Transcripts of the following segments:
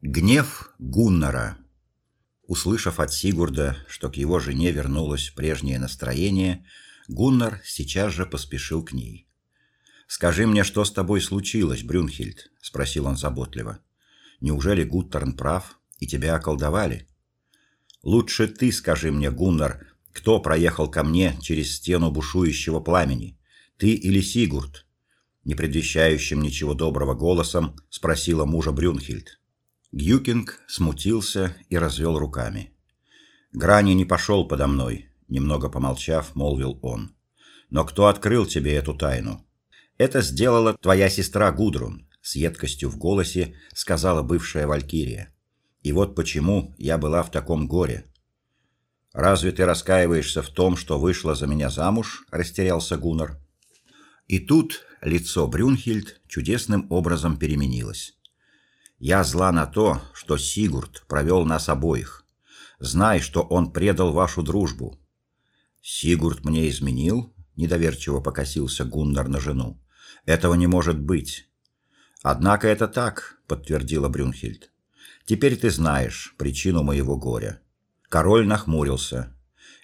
Гнев Гуннара. Услышав от Сигурда, что к его жене вернулось прежнее настроение, Гуннар сейчас же поспешил к ней. «Скажи мне, что с тобой случилось, Брюнхильд?» – спросил он заботливо. «Неужели Гуттерн прав, и тебя околдовали?» «Лучше ты скажи мне, Гуннар, кто проехал ко мне через стену бушующего пламени, ты или Сигурд?» Не предвещающим ничего доброго голосом спросила мужа Брюнхильд. Гюкинг смутился и развел руками. Грани не пошел подо мной, немного помолчав, молвил он. Но кто открыл тебе эту тайну? Это сделала твоя сестра Гудрун, с едкостью в голосе сказала бывшая валькирия. И вот почему я была в таком горе. Разве ты раскаиваешься в том, что вышла за меня замуж? растерялся Гуннар. И тут лицо Брюнхильд чудесным образом переменилось. Я зла на то, что Сигурд провел нас обоих. Знай, что он предал вашу дружбу. Сигурд мне изменил? Недоверчиво покосился Гуннар на жену. Этого не может быть. Однако это так, подтвердила Брюнхильд. Теперь ты знаешь причину моего горя. Король нахмурился.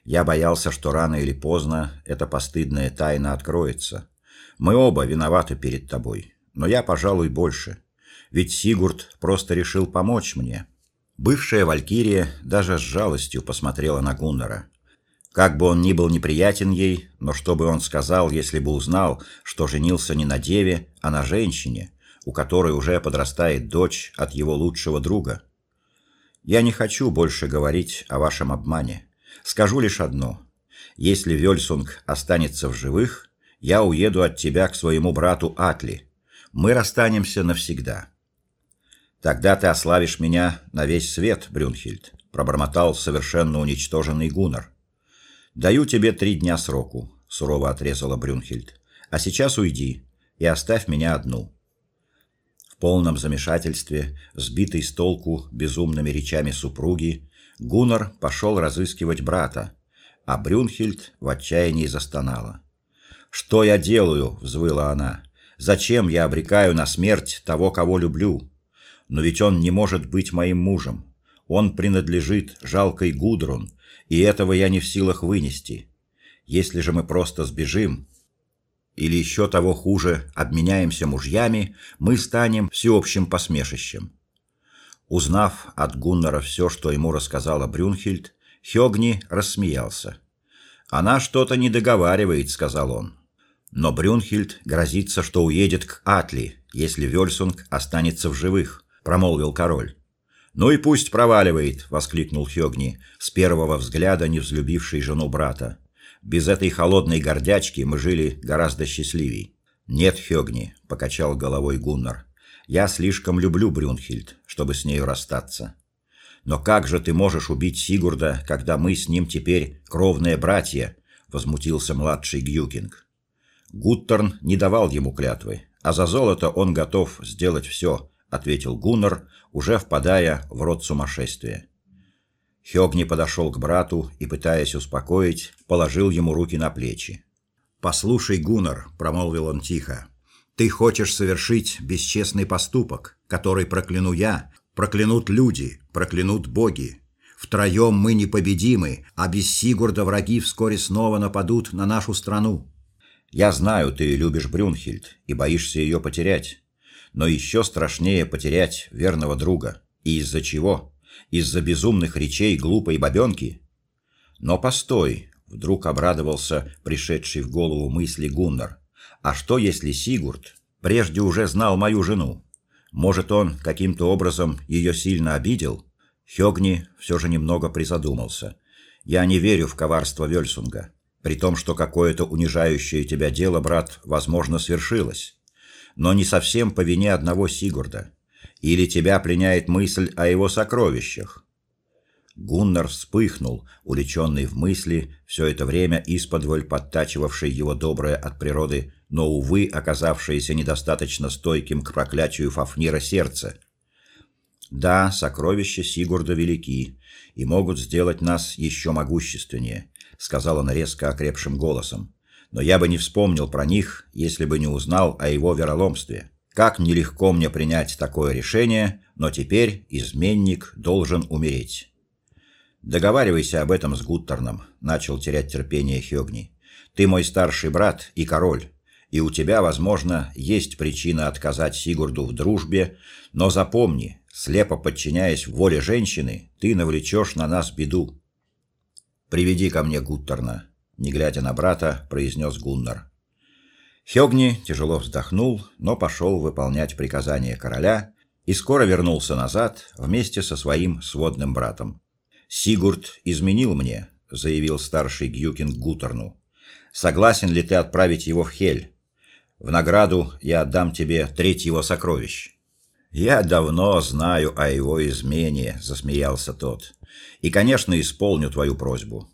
Я боялся, что рано или поздно эта постыдная тайна откроется. Мы оба виноваты перед тобой, но я, пожалуй, больше. Ведь Сигурд просто решил помочь мне. Бывшая валькирия даже с жалостью посмотрела на Гуннара. Как бы он ни был неприятен ей, но что бы он сказал, если бы узнал, что женился не на деве, а на женщине, у которой уже подрастает дочь от его лучшего друга? Я не хочу больше говорить о вашем обмане. Скажу лишь одно: если Вельсунг останется в живых, я уеду от тебя к своему брату Атли. Мы расстанемся навсегда. Тогда ты ославишь меня на весь свет, Брюнхильд, пробормотал совершенно уничтоженный Гуннар. Даю тебе три дня сроку, сурово отрезала Брюнхильд. А сейчас уйди и оставь меня одну. В полном замешательстве, сбитый с толку безумными речами супруги, Гуннар пошел разыскивать брата, а Брюнхильд в отчаянии застонала. "Что я делаю?" взвыла она. "Зачем я обрекаю на смерть того, кого люблю?" Но ведь он не может быть моим мужем. Он принадлежит жалкой Гудрун, и этого я не в силах вынести. Если же мы просто сбежим, или еще того хуже, обменяемся мужьями, мы станем всеобщим посмешищем. Узнав от Гуннара все, что ему рассказала Брюнхильд, Хёгни рассмеялся. Она что-то не договаривает, сказал он. Но Брюнхильд грозится, что уедет к Атли, если Вельсунг останется в живых промолвил король. Ну и пусть проваливает, воскликнул Хёгни, с первого взгляда не взлюбивший жену брата. Без этой холодной гордячки мы жили гораздо счастливей. Нет, Хёгни, покачал головой Гуннар. Я слишком люблю Брюнхильд, чтобы с ней расстаться. Но как же ты можешь убить Сигурда, когда мы с ним теперь кровные братья? возмутился младший Гюкинг. Гуттерн не давал ему клятвы, а за золото он готов сделать все, ответил Гуннар, уже впадая в рот сумасшествия. Хёгни подошел к брату и, пытаясь успокоить, положил ему руки на плечи. "Послушай, Гуннар", промолвил он тихо. "Ты хочешь совершить бесчестный поступок, который прокляну я, проклянут люди, проклянут боги. Втроем мы непобедимы, а без Сигурда враги вскоре снова нападут на нашу страну. Я знаю, ты любишь Брюнхильд и боишься ее потерять но еще страшнее потерять верного друга. И из-за чего? Из-за безумных речей глупой бабенки? Но постой, вдруг обрадовался пришедший в голову мысли Гуннар. А что если Сигурд прежде уже знал мою жену? Может, он каким-то образом ее сильно обидел? Хёгни все же немного призадумался. Я не верю в коварство Вельсунга, при том, что какое-то унижающее тебя дело, брат, возможно, свершилось но не совсем по вине одного Сигурда. Или тебя пленяет мысль о его сокровищах? Гуннар вспыхнул, увлеченный в мысли, все это время исподволь подтачивавший его доброе от природы, но увы, оказавшееся недостаточно стойким к проклятию Фафнира сердце. Да, сокровища Сигурда велики и могут сделать нас еще могущественнее, сказала она резко окрепшим голосом но я бы не вспомнил про них, если бы не узнал о его вероломстве. Как нелегко мне принять такое решение, но теперь изменник должен умереть. Договаривайся об этом с Гуттерном, начал терять терпение Хёгни. Ты мой старший брат и король, и у тебя, возможно, есть причина отказать Сигурду в дружбе, но запомни, слепо подчиняясь воле женщины, ты навлечешь на нас беду. Приведи ко мне Гуттерна, не глядя на брата, произнес Гуннар. Хёгни тяжело вздохнул, но пошел выполнять приказание короля и скоро вернулся назад вместе со своим сводным братом. Сигурд изменил мне, заявил старший Гюкин Гутерну. Согласен ли ты отправить его в Хель? В награду я отдам тебе треть его сокровищ. Я давно знаю о его измене, засмеялся тот. И, конечно, исполню твою просьбу.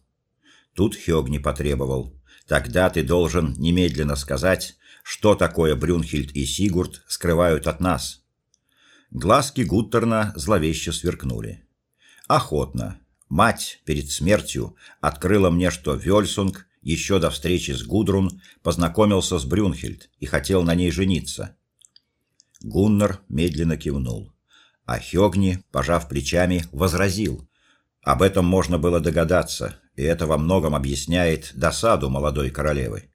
Тут Хёгни потребовал: Тогда ты должен немедленно сказать, что такое Брюнхильд и Сигурд скрывают от нас. Глазки Гуттерна зловеще сверкнули. Охотно. Мать перед смертью открыла мне, что Вёльсунг еще до встречи с Гудрун познакомился с Брюнхильд и хотел на ней жениться. Гуннар медленно кивнул, а Хёгни, пожав плечами, возразил: "Об этом можно было догадаться, и это во многом объясняет досаду молодой королевы.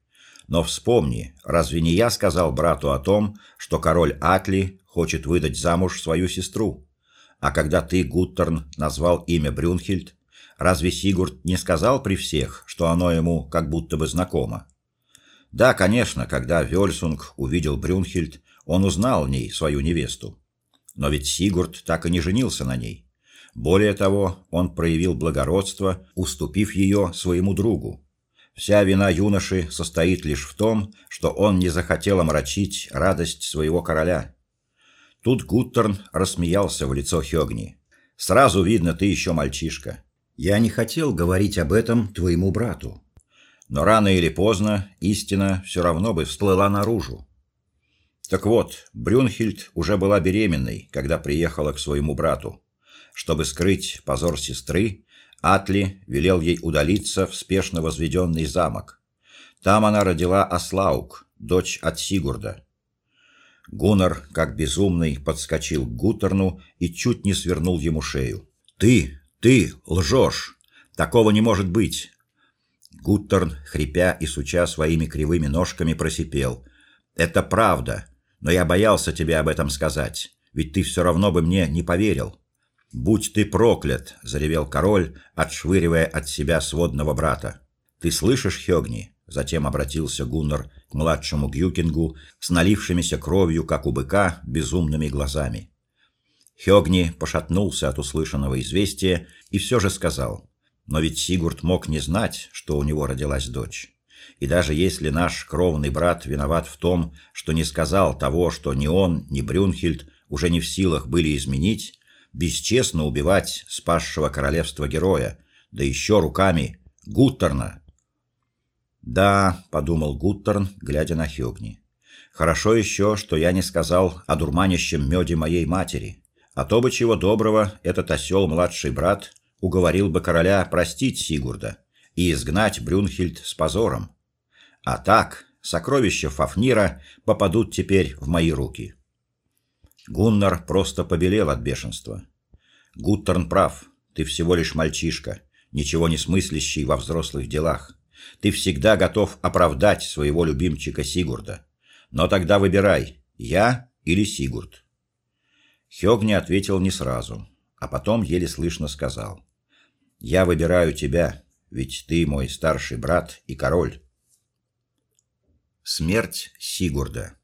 Но вспомни, разве не я сказал брату о том, что король Атли хочет выдать замуж свою сестру? А когда ты, Гуттерн, назвал имя Брюнхильд, разве Сигурд не сказал при всех, что оно ему как будто бы знакомо? Да, конечно, когда Вёльсунг увидел Брюнхильд, он узнал в ней свою невесту. Но ведь Сигурд так и не женился на ней. Более того, он проявил благородство, уступив ее своему другу. Вся вина юноши состоит лишь в том, что он не захотел омрачить радость своего короля. Тут Гуттерн рассмеялся в лицо Хёгни. Сразу видно, ты еще мальчишка. Я не хотел говорить об этом твоему брату. Но рано или поздно истина все равно бы всплыла наружу. Так вот, Брюнхильд уже была беременной, когда приехала к своему брату. Чтобы скрыть позор сестры, Атли велел ей удалиться в спешно возведенный замок. Там она родила Аслаук, дочь от Сигурда. Гуннар, как безумный, подскочил к Гутерну и чуть не свернул ему шею. Ты, ты лжешь! Такого не может быть. Гуттерн, хрипя и суча своими кривыми ножками, просипел: "Это правда, но я боялся тебе об этом сказать, ведь ты все равно бы мне не поверил". Будь ты проклят, заревел король, отшвыривая от себя сводного брата. Ты слышишь, Хёгни? Затем обратился Гуннар к младшему Гюкингу с налившимися кровью, как у быка, безумными глазами. Хёгни пошатнулся от услышанного известия и все же сказал: "Но ведь Сигурд мог не знать, что у него родилась дочь. И даже если наш кровный брат виноват в том, что не сказал того, что ни он, ни Брюнхильд уже не в силах были изменить, бесчестно убивать спасшего королевства героя, да еще руками Гуттерна. Да, подумал Гуттерн, глядя на Хёгни. Хорошо еще, что я не сказал о дурманящем меде моей матери, а то бы чего доброго этот осел младший брат уговорил бы короля простить Сигурда и изгнать Брюнхильд с позором. А так, сокровища Фафнира попадут теперь в мои руки. Гуннар просто побелел от бешенства. Гуттерн прав. Ты всего лишь мальчишка, ничего не смыслящий во взрослых делах. Ты всегда готов оправдать своего любимчика Сигурда. Но тогда выбирай, я или Сигурд. Хёгни ответил не сразу, а потом еле слышно сказал: "Я выбираю тебя, ведь ты мой старший брат и король". Смерть Сигурда.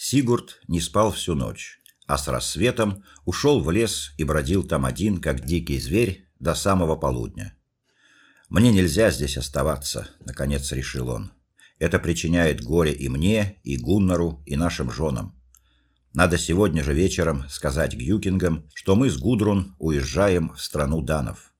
Сигурд не спал всю ночь, а с рассветом ушел в лес и бродил там один, как дикий зверь, до самого полудня. Мне нельзя здесь оставаться, наконец решил он. Это причиняет горе и мне, и Гуннару, и нашим женам. Надо сегодня же вечером сказать Гюкингам, что мы с Гудрун уезжаем в страну данов.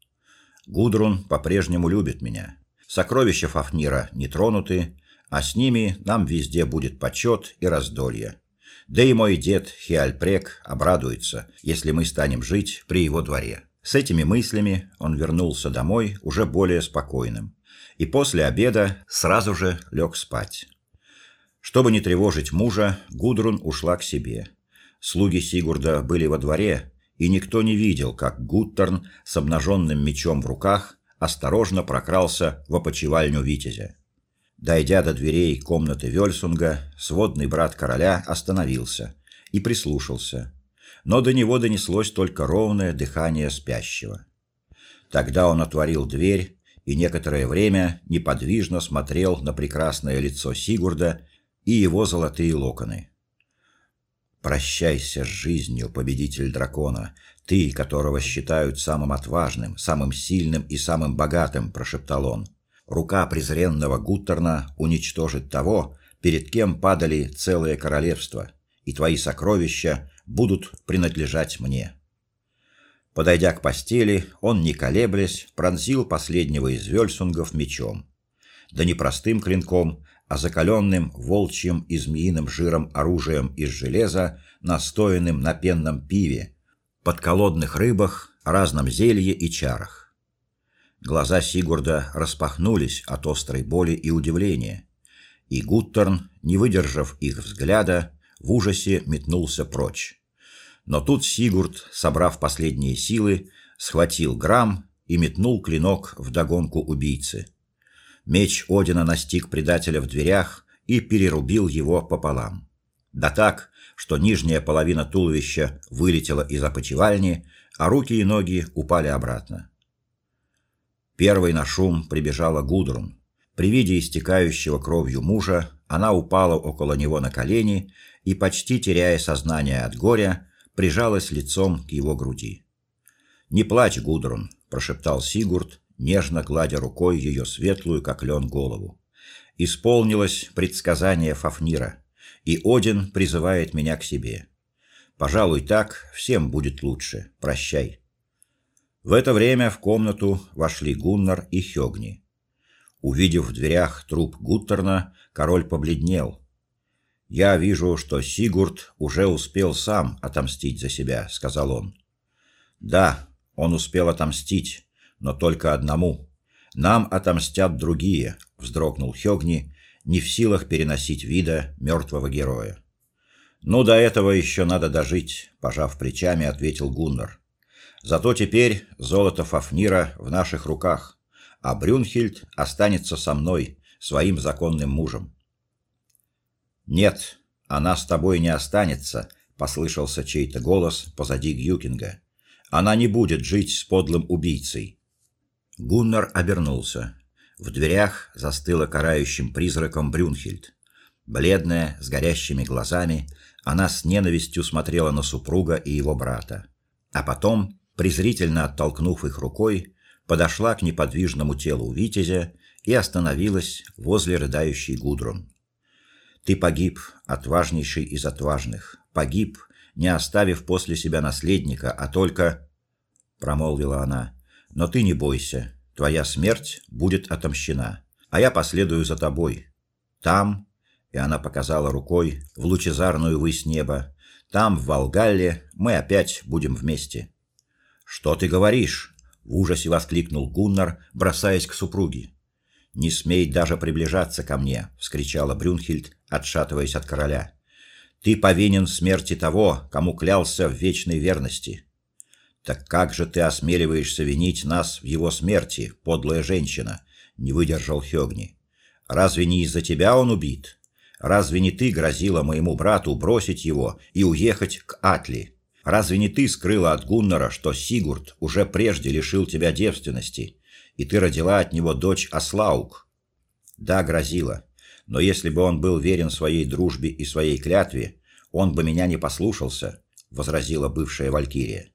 Гудрун по-прежнему любит меня. Сокровища Фафнира не тронуты, а с ними нам везде будет почет и раздолье. Да и мой дед Хиальпрек обрадуется, если мы станем жить при его дворе. С этими мыслями он вернулся домой уже более спокойным и после обеда сразу же лег спать. Чтобы не тревожить мужа, Гудрун ушла к себе. Слуги Сигурда были во дворе, и никто не видел, как Гуттерн с обнаженным мечом в руках осторожно прокрался в опочивальню витязя. Дойдя до дверей комнаты Вельсунга, сводный брат короля остановился и прислушался. Но до него донеслось только ровное дыхание спящего. Тогда он отворил дверь и некоторое время неподвижно смотрел на прекрасное лицо Сигурда и его золотые локоны. Прощайся с жизнью, победитель дракона, ты, которого считают самым отважным, самым сильным и самым богатым, прошептал он. Рука презренного Гуттерна уничтожит того, перед кем падали целые королевства, и твои сокровища будут принадлежать мне. Подойдя к постели, он, не колеблясь, пронзил последнего из вельсунгов мечом. Да не простым клинком, а закаленным волчьим и змеиным жиром оружием из железа, настоянным на пенном пиве, подколодных рыбах, разном зелье и чарах. Глаза Сигурда распахнулись от острой боли и удивления, и Гуттерн, не выдержав их взгляда, в ужасе метнулся прочь. Но тут Сигурд, собрав последние силы, схватил грамм и метнул клинок в догонку убийцы. Меч Одина настиг предателя в дверях и перерубил его пополам. Да так, что нижняя половина туловища вылетела из опочивальни, а руки и ноги упали обратно. Первой на шум прибежала Гудрун. При виде истекающего кровью мужа, она упала около него на колени и почти теряя сознание от горя, прижалась лицом к его груди. "Не плачь, Гудрун", прошептал Сигурд нежно гладя рукой ее светлую, как лен, голову. Исполнилось предсказание Фафнира, и Один призывает меня к себе. Пожалуй, так всем будет лучше. Прощай. В это время в комнату вошли Гуннар и Хёгни. Увидев в дверях труп Гуттерна, король побледнел. Я вижу, что Сигурд уже успел сам отомстить за себя, сказал он. Да, он успел отомстить, но только одному. Нам отомстят другие, вздрогнул Хёгни, не в силах переносить вида мертвого героя. Ну до этого еще надо дожить, пожав плечами, ответил Гуннар. Зато теперь золото Фафнира в наших руках, а Брюнхильд останется со мной, своим законным мужем. Нет, она с тобой не останется, послышался чей-то голос позади Гюкинга. Она не будет жить с подлым убийцей. Гуннар обернулся. В дверях застыла карающим призраком Брюнхильд. Бледная, с горящими глазами, она с ненавистью смотрела на супруга и его брата. А потом, презрительно оттолкнув их рукой, подошла к неподвижному телу витязя и остановилась возле рыдающей Гудрун. Ты погиб, отважнейший из отважных, погиб, не оставив после себя наследника, а только промолвила она. Но ты не бойся, твоя смерть будет отомщена, а я последую за тобой. Там, и она показала рукой в лучезарную высь неба, там в Волгалле мы опять будем вместе. Что ты говоришь? в ужасе воскликнул Гуннар, бросаясь к супруге. Не смей даже приближаться ко мне, вскричала Брюнхильд, отшатываясь от короля. Ты повинен смерти того, кому клялся в вечной верности. Так как же ты осмеливаешься винить нас в его смерти, подлая женщина? не выдержал Хёгни. Разве не из-за тебя он убит? Разве не ты грозила моему брату бросить его и уехать к Атли? Разве не ты скрыла от Гуннара, что Сигурд уже прежде лишил тебя девственности, и ты родила от него дочь Аслаук? Да, грозила. Но если бы он был верен своей дружбе и своей клятве, он бы меня не послушался, возразила бывшая валькирия.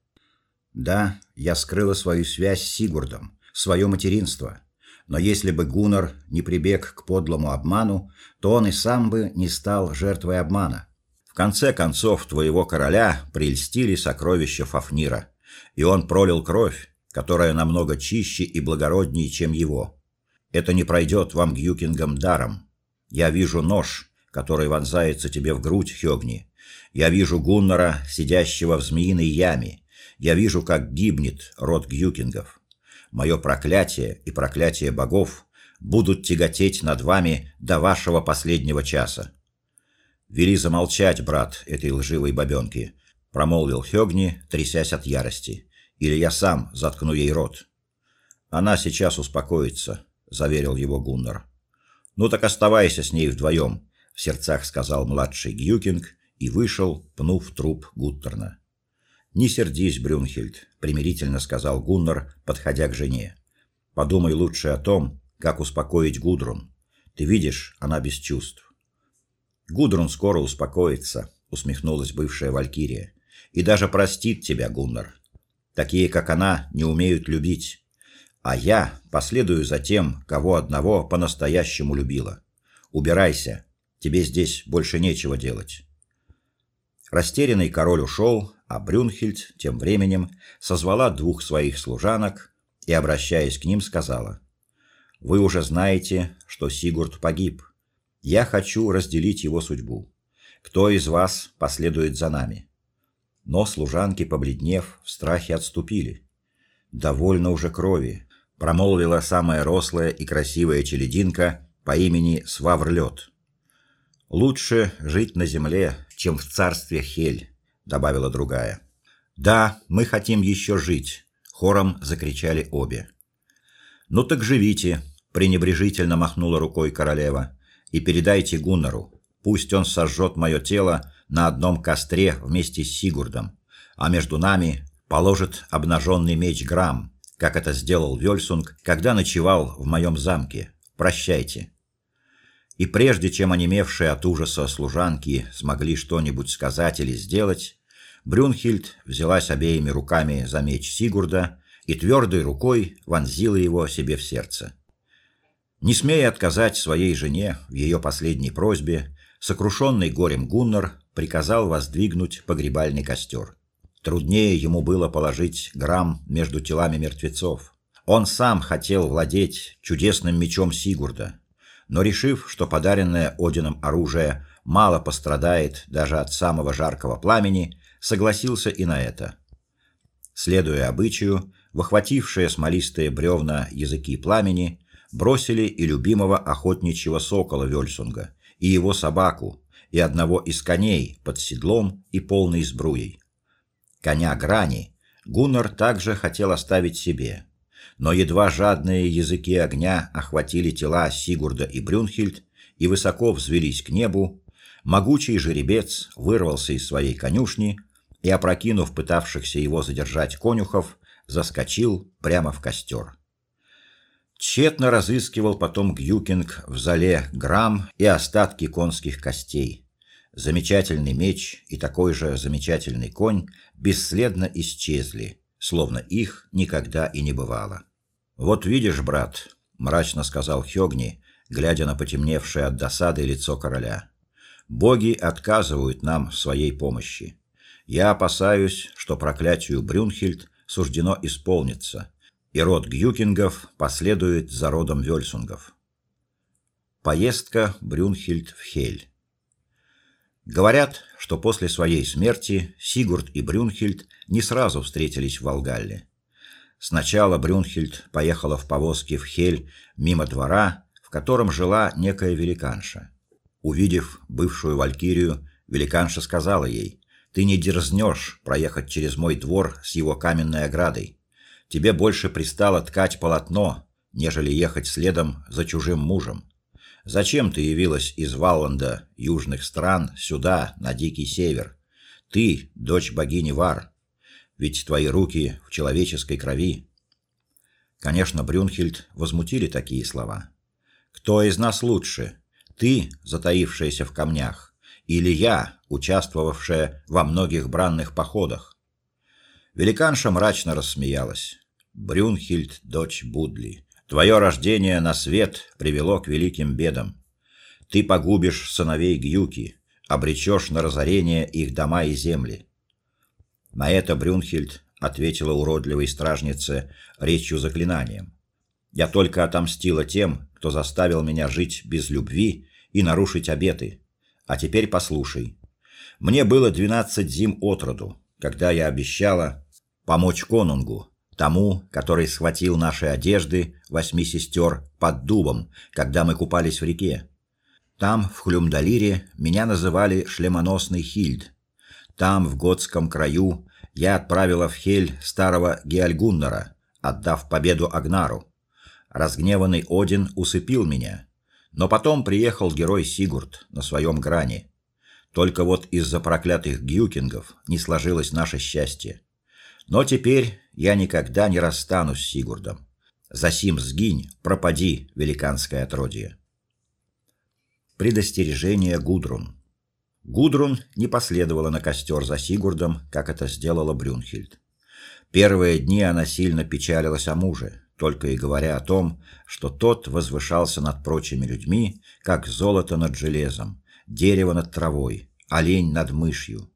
Да, я скрыла свою связь с Сигурдом, свое материнство. Но если бы Гуннар не прибег к подлому обману, то он и сам бы не стал жертвой обмана. В конце концов, твоего короля прельстили сокровища Фафнира, и он пролил кровь, которая намного чище и благороднее, чем его. Это не пройдет вам Гюкингом даром. Я вижу нож, который вонзается тебе в грудь, Хёгни. Я вижу Гуннара, сидящего в змеиной яме, я вижу, как гибнет род Гюкингов. Мое проклятие и проклятие богов будут тяготеть над вами до вашего последнего часа. Вели замолчать, брат, этой лживой бабенки, промолвил Хёгни, трясясь от ярости. Или я сам заткну ей рот. Она сейчас успокоится, заверил его Гуннар. Ну так оставайся с ней вдвоем», — в сердцах сказал младший Гюкинг и вышел, пнув труп Гуттерна. «Не сердись, Брюнхельд», — примирительно сказал Гуннар, подходя к жене. «Подумай лучше о том, как успокоить Гудрун. Ты видишь, она без чувств». «Гудрун скоро успокоится», — усмехнулась бывшая валькирия. «И даже простит тебя, Гуннар. Такие, как она, не умеют любить. А я последую за тем, кого одного по-настоящему любила. Убирайся, тебе здесь больше нечего делать». Растерянный король ушел, а Брюнхильд тем временем созвала двух своих служанок и, обращаясь к ним, сказала: "Вы уже знаете, что Сигурд погиб. Я хочу разделить его судьбу. Кто из вас последует за нами?" Но служанки, побледнев, в страхе отступили. "Довольно уже крови", промолвила самая рослая и красивая челединка по имени Сваврлёт. Лучше жить на земле, чем в царстве Хель, добавила другая. Да, мы хотим еще жить, хором закричали обе. Ну так живите, пренебрежительно махнула рукой королева. И передайте Гуннару, пусть он сожжет мое тело на одном костре вместе с Сигурдом, а между нами положит обнаженный меч Грам, как это сделал Вёльсунг, когда ночевал в моем замке. Прощайте. И прежде чем онемевшие от ужаса служанки смогли что-нибудь сказать или сделать, Брюнхильд взялась обеими руками за меч Сигурда и твердой рукой вонзила его себе в сердце. Не смея отказать своей жене в ее последней просьбе, сокрушенный горем Гуннар приказал воздвигнуть погребальный костер. Труднее ему было положить грамм между телами мертвецов. Он сам хотел владеть чудесным мечом Сигурда, но решив, что подаренное Одином оружие мало пострадает даже от самого жаркого пламени, согласился и на это. Следуя обычаю, выхватившие смолистые бревна языки пламени бросили и любимого охотничьего сокола Вёльсунга, и его собаку, и одного из коней под седлом и полной сбруей. Коня Грани Гуннар также хотел оставить себе, но едва жадные языки огня охватили тела Сигурда и Брюнхильд и высоко взвелись к небу, могучий жеребец вырвался из своей конюшни и, опрокинув пытавшихся его задержать конюхов, заскочил прямо в костер. Тщетно разыскивал потом Гюкинг в зале грамм и остатки конских костей. Замечательный меч и такой же замечательный конь бесследно исчезли, словно их никогда и не бывало. Вот видишь, брат, мрачно сказал Хёгни, глядя на потемневшее от досады лицо короля. Боги отказывают нам в своей помощи. Я опасаюсь, что проклятию Брюнхильд суждено исполниться, и род Гюкингов последует за родом Вёльсунгов. Поездка Брюнхильд в Хель. Говорят, что после своей смерти Сигурд и Брюнхильд не сразу встретились в Волгалле. Сначала Брюнхильд поехала в повозке в Хель мимо двора, в котором жила некая великанша. Увидев бывшую валькирию, великанша сказала ей: "Ты не дерзнешь проехать через мой двор с его каменной оградой. Тебе больше пристало ткать полотно, нежели ехать следом за чужим мужем. Зачем ты явилась из Валланда, южных стран, сюда, на дикий север? Ты, дочь богини Вар. Ведь твои руки в человеческой крови. Конечно, Брюнхильд возмутили такие слова. Кто из нас лучше? Ты, затаившаяся в камнях, или я, участвовавшая во многих бранных походах? Великанша мрачно рассмеялась. Брюнхильд, дочь Будли, Твое рождение на свет привело к великим бедам. Ты погубишь сыновей Гюки, обречешь на разорение их дома и земли. На это Брюнхильд ответила уродливой стражнице речью заклинанием. Я только отомстила тем, кто заставил меня жить без любви и нарушить обеты. А теперь послушай. Мне было двенадцать зим отроду, когда я обещала помочь конунгу, тому, который схватил наши одежды восьми сестер под дубом, когда мы купались в реке. Там, в Хлюмдалире, меня называли шлемоносный Хильд. Там, в готском краю, я отправила в Хель старого Геальгуннара, отдав победу Агнару. Разгневанный Один усыпил меня, но потом приехал герой Сигурд на своем грани. Только вот из-за проклятых гюкингов не сложилось наше счастье. Но теперь я никогда не расстанусь с Сигурдом. Засим сгинь, пропади, великанское отродье. Предостережение Гудрун. Гудрун не последовала на костер за Сигурдом, как это сделала Брюнхильд. Первые дни она сильно печалилась о муже, только и говоря о том, что тот возвышался над прочими людьми, как золото над железом, дерево над травой, олень над мышью.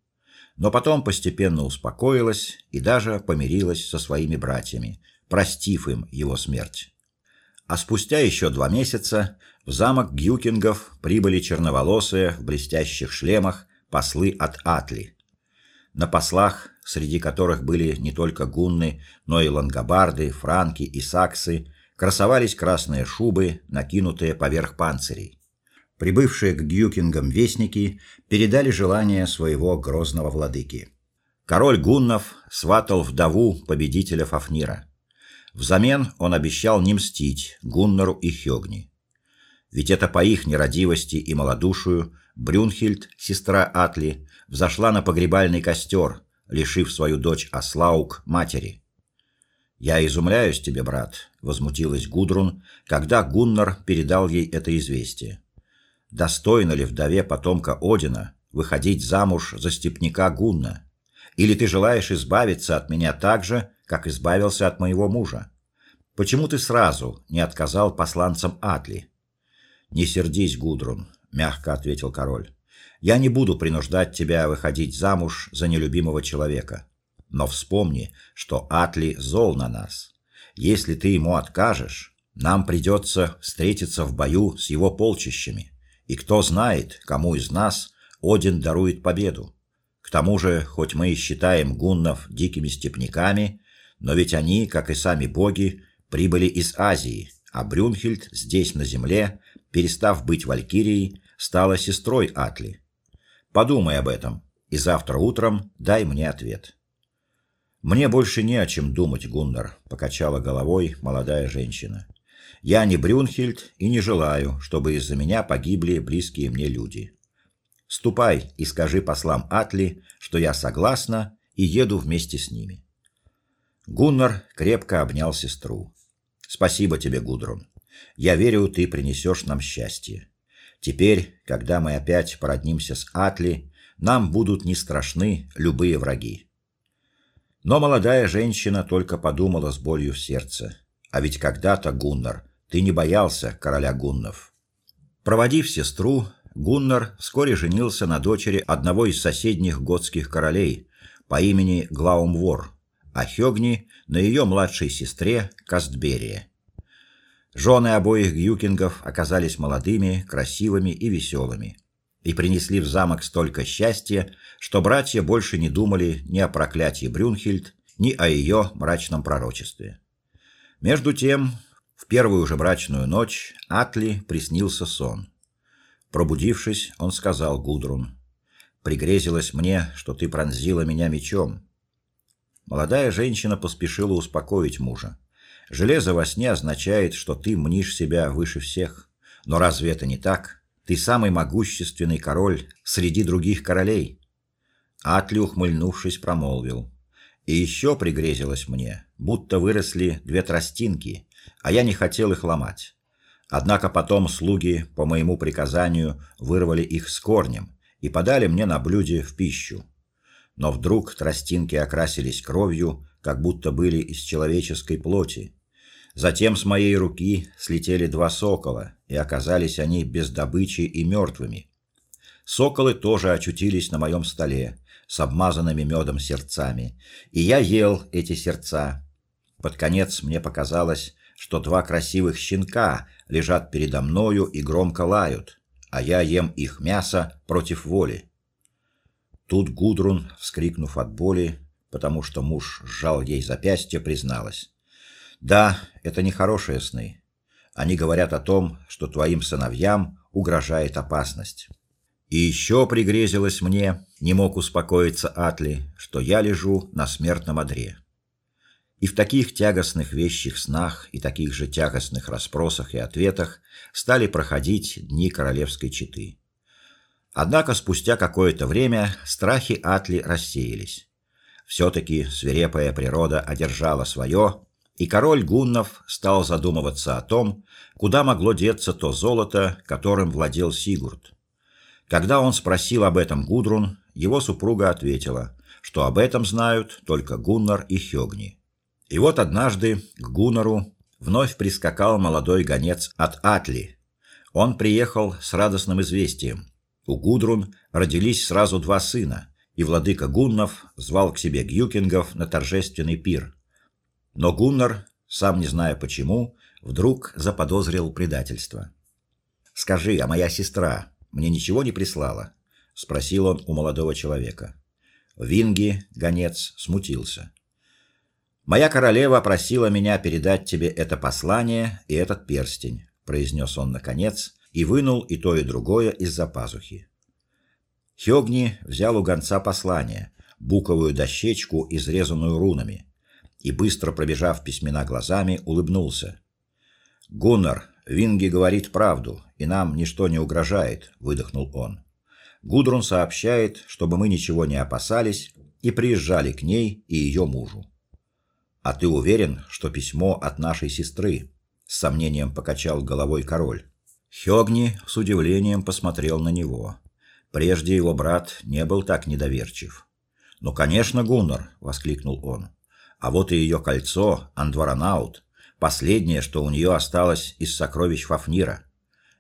Но потом постепенно успокоилась и даже помирилась со своими братьями, простив им его смерть. А спустя еще два месяца в замок Гюкингов прибыли черноволосые в блестящих шлемах послы от Атли. На послах, среди которых были не только гунны, но и лангобарды, франки и саксы, красовались красные шубы, накинутые поверх панцирей. Прибывшие к Гюкингам вестники передали желание своего грозного владыки. Король гуннов сватал вдову победителя Фафнира. Взамен он обещал не мстить Гуннару и Хёгни. Ведь это по их нерадивости и малодушию Брюнхильд, сестра Атли, взошла на погребальный костер, лишив свою дочь Аслаук матери. Я изумляюсь тебе, брат, возмутилась Гудрун, когда Гуннар передал ей это известие. Достойно ли вдове потомка Одина выходить замуж за степняка Гунна? Или ты желаешь избавиться от меня так же, как избавился от моего мужа? Почему ты сразу не отказал посланцам Атли? Не сердись, Гудрун, мягко ответил король. Я не буду принуждать тебя выходить замуж за нелюбимого человека. Но вспомни, что Атли зол на нас. Если ты ему откажешь, нам придется встретиться в бою с его полчищами. И кто знает, кому из нас Один дарует победу. К тому же, хоть мы и считаем гуннов дикими степняками, но ведь они, как и сами боги, прибыли из Азии, а Брюнхильд здесь на земле, перестав быть валькирией, стала сестрой Атли. Подумай об этом, и завтра утром дай мне ответ. Мне больше не о чем думать, Гуннар, покачала головой молодая женщина. Я не Брюнхильд и не желаю, чтобы из-за меня погибли близкие мне люди. Ступай и скажи послам Атли, что я согласна и еду вместе с ними. Гуннар крепко обнял сестру. Спасибо тебе, Гудрун. Я верю, ты принесешь нам счастье. Теперь, когда мы опять породнимся с Атли, нам будут не страшны любые враги. Но молодая женщина только подумала с болью в сердце: а ведь когда-то Гуннар, ты не боялся короля гуннов. Проводив сестру, Гуннар вскоре женился на дочери одного из соседних готских королей по имени Глаумвор, а Хёгни на ее младшей сестре Кастберии. Жены обоих гюкингов оказались молодыми, красивыми и веселыми и принесли в замок столько счастья, что братья больше не думали ни о проклятии Брюнхильд, ни о ее мрачном пророчестве. Между тем, в первую же брачную ночь Атли приснился сон. Пробудившись, он сказал Гудрун: "Пригрезилось мне, что ты пронзила меня мечом". Молодая женщина поспешила успокоить мужа. Железо во сне означает, что ты мнишь себя выше всех. Но разве это не так? Ты самый могущественный король среди других королей. Атли, ухмыльнувшись, промолвил: "И еще пригрезилось мне, будто выросли две тростинки, а я не хотел их ломать. Однако потом слуги по моему приказанию вырвали их с корнем и подали мне на блюде в пищу. Но вдруг тростинки окрасились кровью, как будто были из человеческой плоти, Затем с моей руки слетели два сокола, и оказались они без добычи и мертвыми. Соколы тоже очутились на моем столе с обмазанными медом сердцами, и я ел эти сердца. Под конец мне показалось, что два красивых щенка лежат передо мною и громко лают, а я ем их мясо против воли. Тут Гудрун, вскрикнув от боли, потому что муж сжал ей запястье, призналась: да, это не хорошие сны. Они говорят о том, что твоим сыновьям угрожает опасность. И еще пригрезилось мне, не мог успокоиться Атли, что я лежу на смертном одре. И в таких тягостных вещих снах и таких же тягостных расспросах и ответах стали проходить дни королевской четы. Однако спустя какое-то время страхи Атли рассеялись. все таки свирепая природа одержала свое, и король гуннов стал задумываться о том, куда могло деться то золото, которым владел Сигурд. Когда он спросил об этом Гудрун, его супруга ответила, что об этом знают только Гуннар и Хёгни. И вот однажды к Гуннару вновь прискакал молодой гонец от Атли. Он приехал с радостным известием. У Гудрун родились сразу два сына, и владыка Гуннов звал к себе гюкингов на торжественный пир. Но Гуннар, сам не зная почему, вдруг заподозрил предательство. Скажи, а моя сестра мне ничего не прислала, спросил он у молодого человека. Винги, гонец, смутился. Моя королева просила меня передать тебе это послание и этот перстень, произнес он наконец и вынул и то и другое из-за пазухи. Хёгни взял у гонца послание, буковую дощечку, изрезанную рунами, и быстро пробежав письмена глазами, улыбнулся. Гуннар, Винги говорит правду, и нам ничто не угрожает, выдохнул он. Гудрун сообщает, чтобы мы ничего не опасались и приезжали к ней и ее мужу. А ты уверен, что письмо от нашей сестры? с сомнением покачал головой король. Хёгни с удивлением посмотрел на него. Прежде его брат не был так недоверчив. "Ну, конечно, Гуннар", воскликнул он. "А вот и ее кольцо, Андваранаут, последнее, что у нее осталось из сокровищ Фафнира,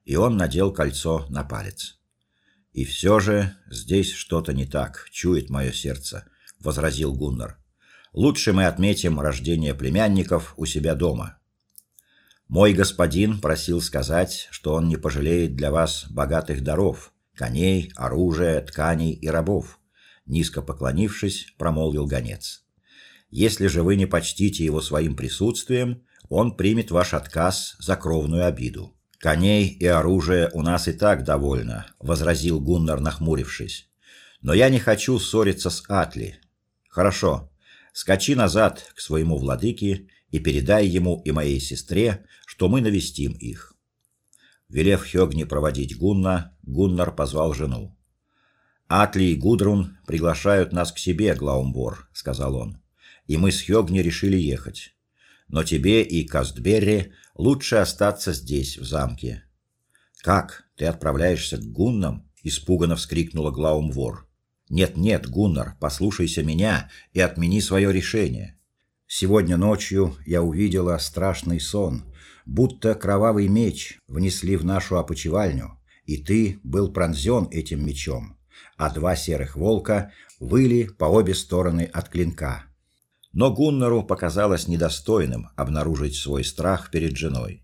и он надел кольцо на палец. И все же здесь что-то не так, чует мое сердце, возразил Гуннар. Лучше мы отметим рождение племянников у себя дома. Мой господин просил сказать, что он не пожалеет для вас богатых даров: коней, оружия, тканей и рабов. Низко поклонившись, промолвил гонец. Если же вы не почтите его своим присутствием, он примет ваш отказ за кровную обиду. Коней и оружия у нас и так довольно, возразил Гуннар, нахмурившись. Но я не хочу ссориться с Атли. Хорошо. Скачи назад к своему владыке и передай ему и моей сестре, что мы навестим их. Велев Хёгни проводить Гунна, Гуннар позвал жену. Атли и Гудрун приглашают нас к себе, Глаумбор, сказал он. И мы с Хёгни решили ехать но тебе и Кастберри лучше остаться здесь, в замке. Как? Ты отправляешься к гуннам? испуганно вскрикнула Глаумвор. Нет, нет, Гуннар, послушайся меня и отмени свое решение. Сегодня ночью я увидела страшный сон, будто кровавый меч внесли в нашу опочивальню, и ты был пронзен этим мечом, а два серых волка выли по обе стороны от клинка. Но Гуннару показалось недостойным обнаружить свой страх перед женой.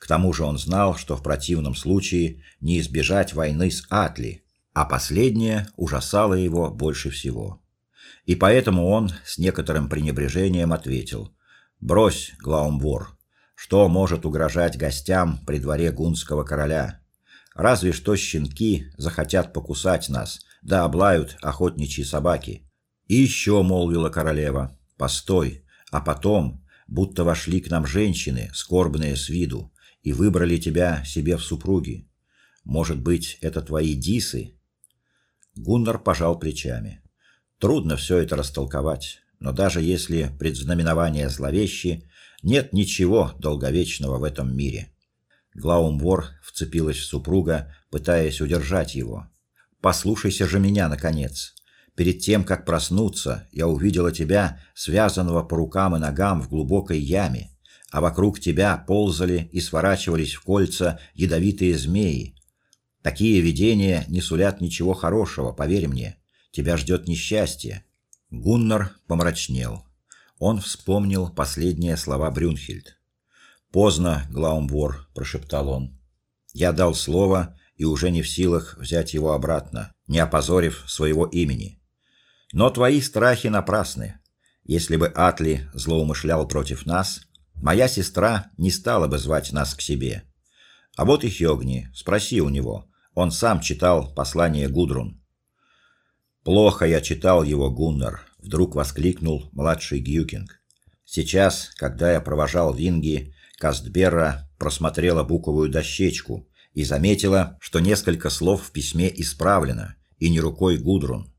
К тому же он знал, что в противном случае не избежать войны с Атли, а последнее ужасало его больше всего. И поэтому он с некоторым пренебрежением ответил: "Брось, Глаумвор, что может угрожать гостям при дворе гунского короля? Разве что щенки захотят покусать нас, да облают охотничьи собаки". И еще молвила королева: Постой, а потом, будто вошли к нам женщины, скорбные с виду, и выбрали тебя себе в супруги. Может быть, это твои дисы? Гуннар пожал плечами. Трудно все это растолковать, но даже если предзнаменования зловещи, нет ничего долговечного в этом мире. Глаумвор вцепилась в супруга, пытаясь удержать его. Послушайся же меня наконец. Перед тем, как проснуться, я увидела тебя, связанного по рукам и ногам в глубокой яме, а вокруг тебя ползали и сворачивались в кольца ядовитые змеи. Такие видения не сулят ничего хорошего, поверь мне. Тебя ждет несчастье. Гуннар помрачнел. Он вспомнил последние слова Брюнхильд. "Поздно, Глаумвор", прошептал он. "Я дал слово и уже не в силах взять его обратно, не опозорив своего имени. Но твои страхи напрасны. Если бы Атли злоумышлял против нас, моя сестра не стала бы звать нас к себе. А вот и Хёгни, спроси у него. Он сам читал послание Гудрун. Плохо я читал его, Гуннар, вдруг воскликнул младший Гюкинг. Сейчас, когда я провожал Винги, Кастберра просмотрела буковую дощечку и заметила, что несколько слов в письме исправлено, и не рукой Гудрун.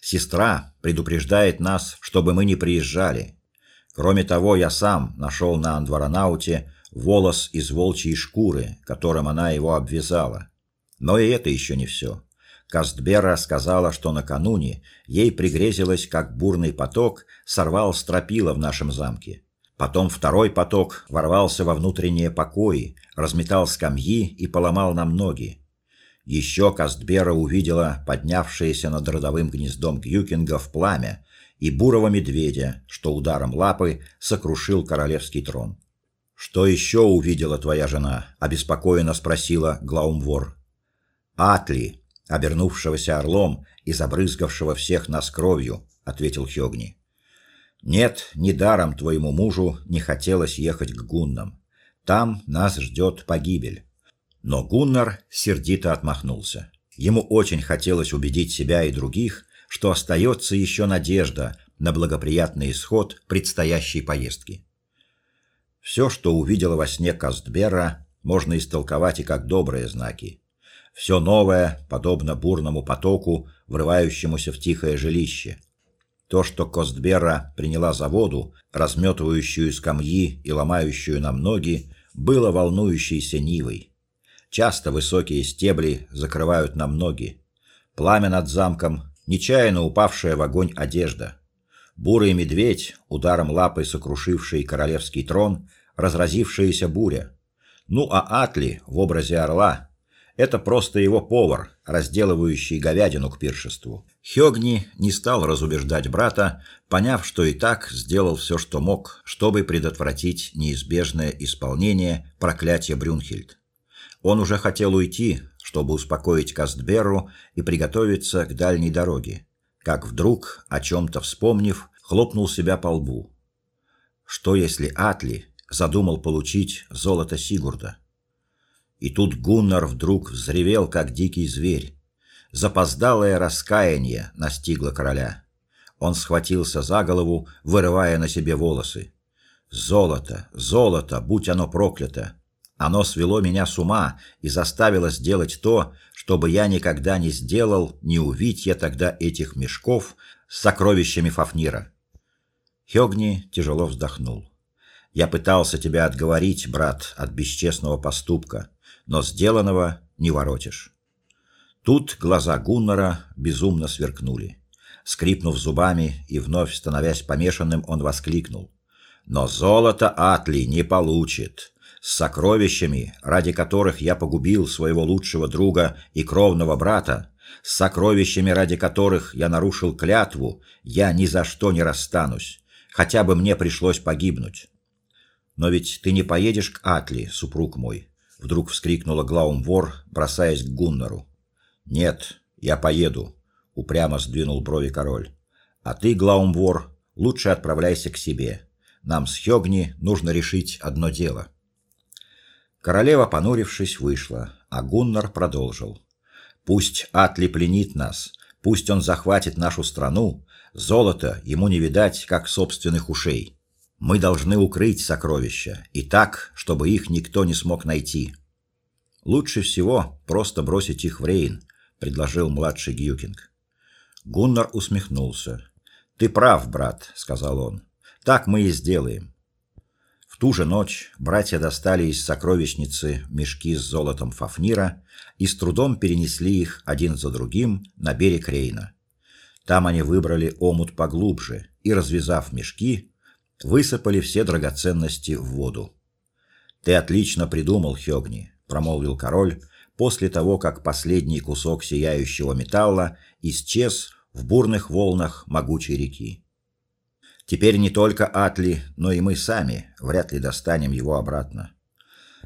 Сестра предупреждает нас, чтобы мы не приезжали. Кроме того, я сам нашел на Андваранауте волос из волчьей шкуры, которым она его обвязала. Но и это еще не все. Кастбера сказала, что накануне ей пригрезилось, как бурный поток сорвал стропила в нашем замке. Потом второй поток ворвался во внутренние покои, разметал скамьи и поломал нам ноги. Еще Кастбера увидела поднявшееся над родовым гнездом Гюкингов пламя и бурого медведя, что ударом лапы сокрушил королевский трон. Что еще увидела твоя жена? обеспокоенно спросила Глаумвор. Атли, обернувшегося орлом и забрызгавшего всех нас кровью, ответил Хёгни. Нет, недаром твоему мужу не хотелось ехать к гуннам. Там нас ждет погибель. Но Гуннар сердито отмахнулся. Ему очень хотелось убедить себя и других, что остается еще надежда на благоприятный исход предстоящей поездки. Все, что увидела во сне Кастбера, можно истолковать и как добрые знаки. Все новое, подобно бурному потоку, врывающемуся в тихое жилище. То, что Костбера приняла за воду, разметывающую скамьи и ломающую нам ноги, было волнующейся нивой. Часто высокие стебли закрывают нам ноги. Пламя над замком, нечаянно упавшая в огонь одежда. Бурый медведь, ударом лапы сокрушивший королевский трон, разразившаяся буря. Ну а Атли в образе орла это просто его повар, разделывающий говядину к пиршеству. Хёгни не стал разубеждать брата, поняв, что и так сделал все, что мог, чтобы предотвратить неизбежное исполнение проклятия Брюнхильд. Он уже хотел уйти, чтобы успокоить Кастберру и приготовиться к дальней дороге, как вдруг, о чем то вспомнив, хлопнул себя по лбу. Что если Атли задумал получить золото Сигурда? И тут Гуннар вдруг взревел, как дикий зверь. Запоздалое раскаяние настигло короля. Он схватился за голову, вырывая на себе волосы. Золото, золото, будь оно проклято. Оно свело меня с ума и заставило сделать то, что бы я никогда не сделал, не увидь я тогда этих мешков с сокровищами Фафнира. Хёгни тяжело вздохнул. Я пытался тебя отговорить, брат, от бесчестного поступка но сделанного не воротишь. Тут глаза Гуннара безумно сверкнули. Скрипнув зубами и вновь становясь помешанным, он воскликнул: "Но золото Атли не получит. С сокровищами, ради которых я погубил своего лучшего друга и кровного брата, с сокровищами, ради которых я нарушил клятву, я ни за что не расстанусь, хотя бы мне пришлось погибнуть. Но ведь ты не поедешь к Атли, супруг мой вдруг вскрикнула Глаумвор, бросаясь к Гуннару. "Нет, я поеду", упрямо сдвинул брови король. "А ты, Глаумвор, лучше отправляйся к себе. Нам с Хёгни нужно решить одно дело". Королева, понурившись, вышла, а Гуннар продолжил: "Пусть Атли пленит нас, пусть он захватит нашу страну, золото ему не видать, как собственных ушей. Мы должны укрыть сокровища, и так, чтобы их никто не смог найти. Лучше всего просто бросить их в Рейн, предложил младший Гюкинг. Гуннар усмехнулся. Ты прав, брат, сказал он. Так мы и сделаем. Ту же ночь братья достали из сокровищницы мешки с золотом Фафнира и с трудом перенесли их один за другим на берег Рейна. Там они выбрали омут поглубже и, развязав мешки, высыпали все драгоценности в воду. Ты отлично придумал, Хёгни, промолвил король после того, как последний кусок сияющего металла исчез в бурных волнах могучей реки. Теперь не только Атли, но и мы сами вряд ли достанем его обратно.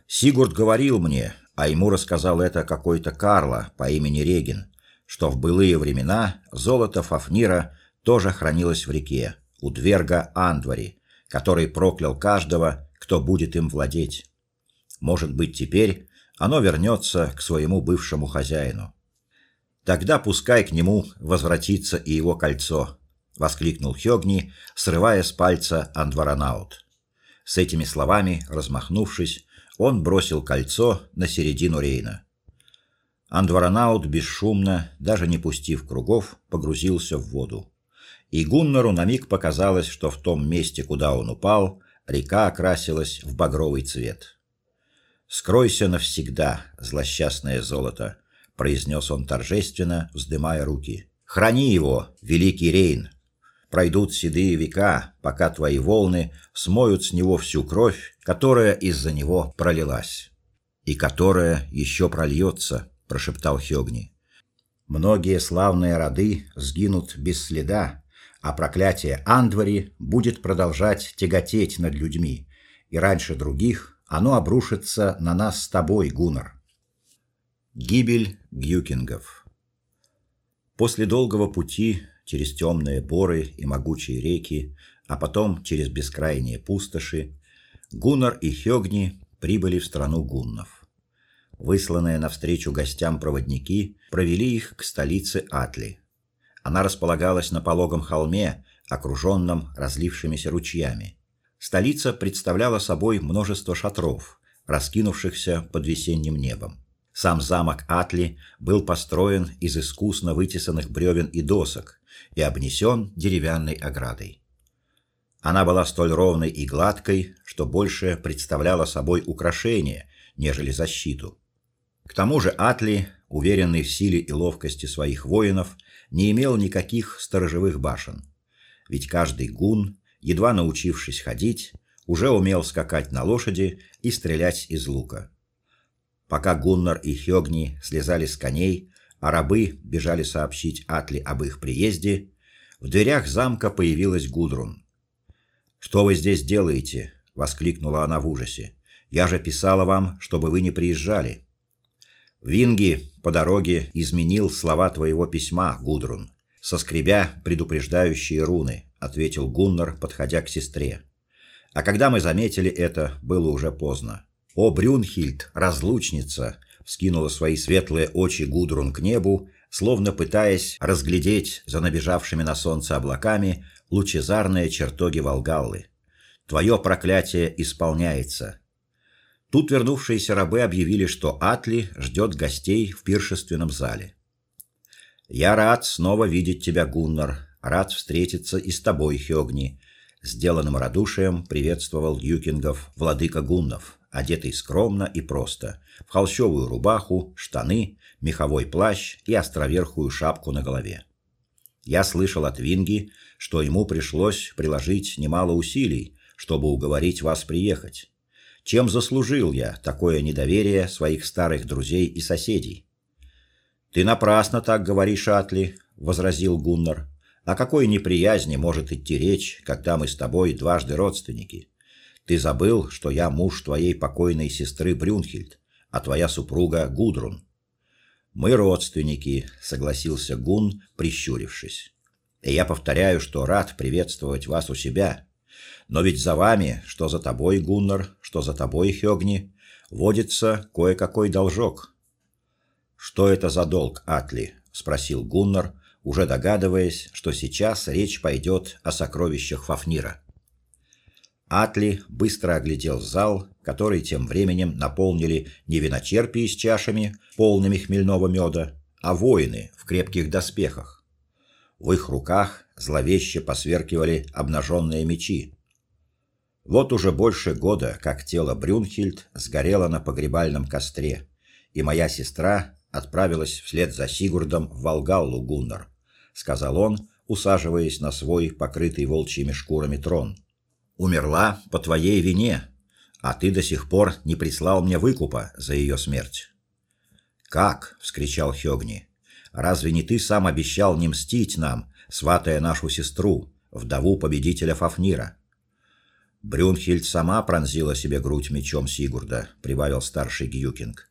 Сигурд говорил мне, а ему рассказал это какой-то Карло по имени Регин, что в былые времена золото Фафнира тоже хранилось в реке у Дверга Андвари, который проклял каждого, кто будет им владеть. Может быть, теперь оно вернется к своему бывшему хозяину. Тогда пускай к нему возвратится и его кольцо, воскликнул Хёгни, срывая с пальца Андваранаут. С этими словами, размахнувшись, он бросил кольцо на середину Рейна. Андваранаут бесшумно, даже не пустив кругов, погрузился в воду. И Гуннару на миг показалось, что в том месте, куда он упал, река окрасилась в багровый цвет. Скройся навсегда, злосчастное золото, произнес он торжественно, вздымая руки. Храни его, великий Рейн. Пройдут седые века, пока твои волны смоют с него всю кровь, которая из-за него пролилась и которая еще прольется прошептал Хёгни. Многие славные роды сгинут без следа, а проклятие Андвари будет продолжать тяготеть над людьми, и раньше других оно обрушится на нас с тобой, Гуннар. Гибель гюкингов. После долгого пути через темные боры и могучие реки, а потом через бескрайние пустоши, Гуннар и Хёгни прибыли в страну гуннов. Высланные навстречу гостям проводники провели их к столице Атли. Она располагалась на пологом холме, окруженном разлившимися ручьями. Столица представляла собой множество шатров, раскинувшихся под весенним небом. Сам замок Атли был построен из искусно вытесанных бревен и досок и обнесен деревянной оградой. Она была столь ровной и гладкой, что больше представляла собой украшение, нежели защиту. К тому же Атли, уверенный в силе и ловкости своих воинов, не имел никаких сторожевых башен. Ведь каждый гун, едва научившись ходить, уже умел скакать на лошади и стрелять из лука. Пока Гуннар и Хёгни слезали с коней, а рабы бежали сообщить Атли об их приезде, в дверях замка появилась Гудрун. "Что вы здесь делаете?" воскликнула она в ужасе. "Я же писала вам, чтобы вы не приезжали". Винги по дороге изменил слова твоего письма, Гудрун, соскребя предупреждающие руны, ответил Гуннар, подходя к сестре. А когда мы заметили это, было уже поздно. О, Брюнхильд, разлучница, вскинула свои светлые очи Гудрун к небу, словно пытаясь разглядеть за набежавшими на солнце облаками лучезарные чертоги Волгаллы. Твое проклятие исполняется. Тут вернувшиеся рабы объявили, что Атли ждет гостей в пиршественном зале. Я рад снова видеть тебя, Гуннар, рад встретиться и с тобой, Хёгни. Сделанным радушием приветствовал Юкингов владыка гуннов, одетый скромно и просто, в холщовую рубаху, штаны, меховой плащ и островерхую шапку на голове. Я слышал от Винги, что ему пришлось приложить немало усилий, чтобы уговорить вас приехать. Чем заслужил я такое недоверие своих старых друзей и соседей? Ты напрасно так говоришь, Атли, возразил Гуннар. О какой неприязни может идти речь, когда мы с тобой дважды родственники? Ты забыл, что я муж твоей покойной сестры Брюнхильд, а твоя супруга Гудрун. Мы родственники, согласился Гун, прищурившись. И я повторяю, что рад приветствовать вас у себя. Но ведь за вами, что за тобой, Гуннар, что за тобой, Хёгни, водится кое-какой должок. Что это за долг, Атли? спросил Гуннар, уже догадываясь, что сейчас речь пойдет о сокровищах Фафнира. Атли быстро оглядел зал, который тем временем наполнили не виночерпии с чашами, полными хмельного меда, а воины в крепких доспехах. В их руках зловеще посверкивали обнаженные мечи. Вот уже больше года, как тело Брюнхильд сгорело на погребальном костре, и моя сестра отправилась вслед за Сигурдом в Волгаллу Гуннар, сказал он, усаживаясь на свой покрытый волчьими шкурами трон. Умерла по твоей вине, а ты до сих пор не прислал мне выкупа за ее смерть. Как, вскричал Хёгни. Разве не ты сам обещал не мстить нам, сватая нашу сестру, вдову победителя Фафнира? Брюнхильд сама пронзила себе грудь мечом Сигурда, прибавил старший Гюкинг.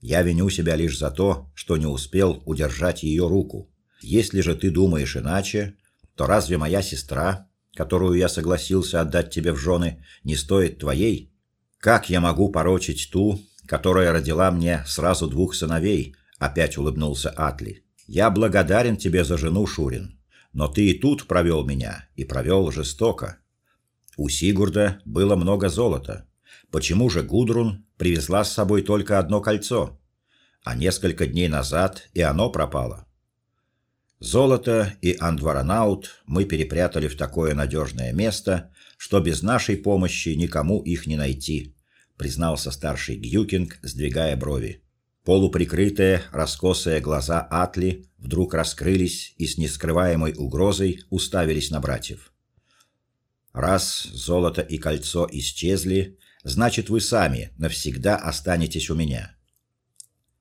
Я виню себя лишь за то, что не успел удержать ее руку. Если же ты думаешь иначе, то разве моя сестра, которую я согласился отдать тебе в жены, не стоит твоей? Как я могу порочить ту, которая родила мне сразу двух сыновей? Опять улыбнулся Атли. Я благодарен тебе за жену, Шурин, но ты и тут провел меня, и провел жестоко. У Сигурда было много золота. Почему же Гудрун привезла с собой только одно кольцо? А несколько дней назад и оно пропало. Золото и Андваранаут мы перепрятали в такое надежное место, что без нашей помощи никому их не найти, признался старший Гюкинг, сдвигая брови. Полуприкрытые, раскосые глаза Атли вдруг раскрылись и с нескрываемой угрозой уставились на братьев. Раз золото и кольцо исчезли, значит вы сами навсегда останетесь у меня.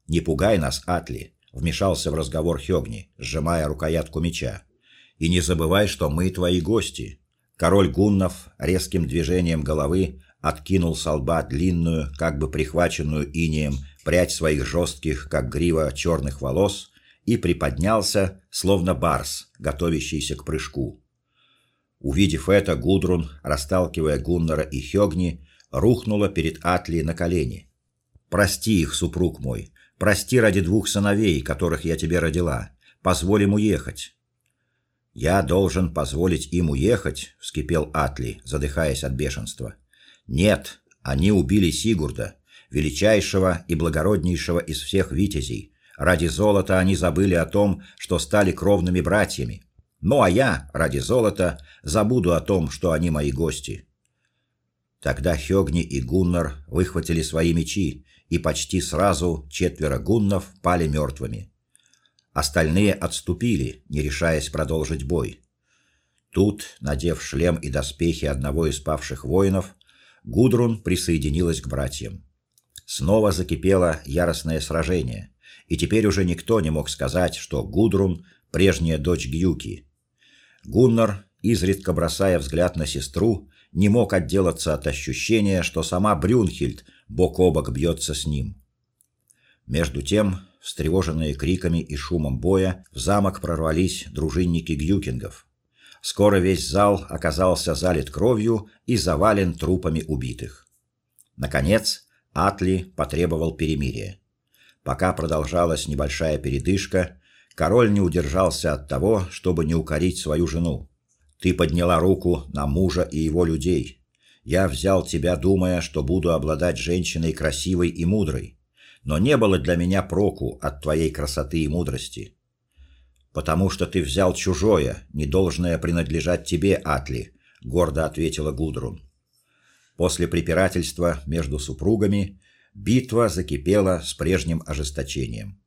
Не пугай нас, Атли, вмешался в разговор Хёгни, сжимая рукоятку меча. И не забывай, что мы твои гости. Король гуннов резким движением головы откинул с лба длинную, как бы прихваченную инеем, прядь своих жестких, как грива черных волос и приподнялся, словно барс, готовящийся к прыжку. Увидев это, Гудрун, расталкивая Гуннара и Хёгни, рухнула перед Атли на колени. Прости их, супруг мой, прости ради двух сыновей, которых я тебе родила. Позволь им уехать. Я должен позволить им уехать, вскипел Атли, задыхаясь от бешенства. Нет, они убили Сигурда, величайшего и благороднейшего из всех витязей. Ради золота они забыли о том, что стали кровными братьями. Ну а я, ради золота, забуду о том, что они мои гости. Тогда Хёгни и Гуннар выхватили свои мечи, и почти сразу четверо гуннов пали мертвыми. Остальные отступили, не решаясь продолжить бой. Тут, надев шлем и доспехи одного из павших воинов, Гудрун присоединилась к братьям. Снова закипело яростное сражение, и теперь уже никто не мог сказать, что Гудрун прежняя дочь Гюки. Гуннар, изредка бросая взгляд на сестру, не мог отделаться от ощущения, что сама Брюнхильд бок о бок бьется с ним. Между тем, встревоженные криками и шумом боя, в замок прорвались дружинники гюкингов. Скоро весь зал оказался залит кровью и завален трупами убитых. Наконец, Атли потребовал перемирия. Пока продолжалась небольшая передышка, король не удержался от того, чтобы не укорить свою жену. Ты подняла руку на мужа и его людей. Я взял тебя, думая, что буду обладать женщиной красивой и мудрой, но не было для меня проку от твоей красоты и мудрости потому что ты взял чужое, не должное принадлежать тебе, Атли, гордо ответила Гудрун. После препирательства между супругами битва закипела с прежним ожесточением.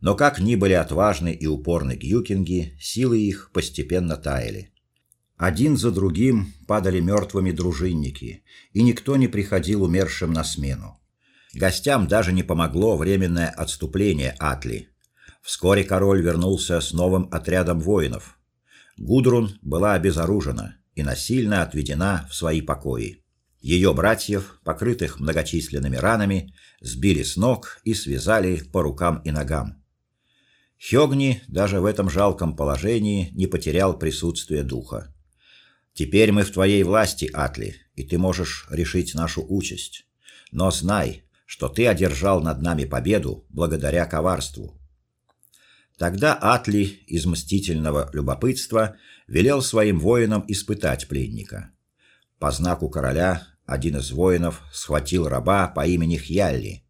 Но как ни были отважны и упорны гюкинги, силы их постепенно таяли. Один за другим падали мертвыми дружинники, и никто не приходил умершим на смену. Гостям даже не помогло временное отступление Атли, Вскоре король вернулся с новым отрядом воинов. Гудрун была обезоружена и насильно отведена в свои покои. Ее братьев, покрытых многочисленными ранами, сбили с ног и связали по рукам и ногам. Хёгни даже в этом жалком положении не потерял присутствие духа. Теперь мы в твоей власти, Атли, и ты можешь решить нашу участь. Но знай, что ты одержал над нами победу благодаря коварству. Тогда Атли из мстительного любопытства велел своим воинам испытать пленника. По знаку короля один из воинов схватил раба по имени Хьялли.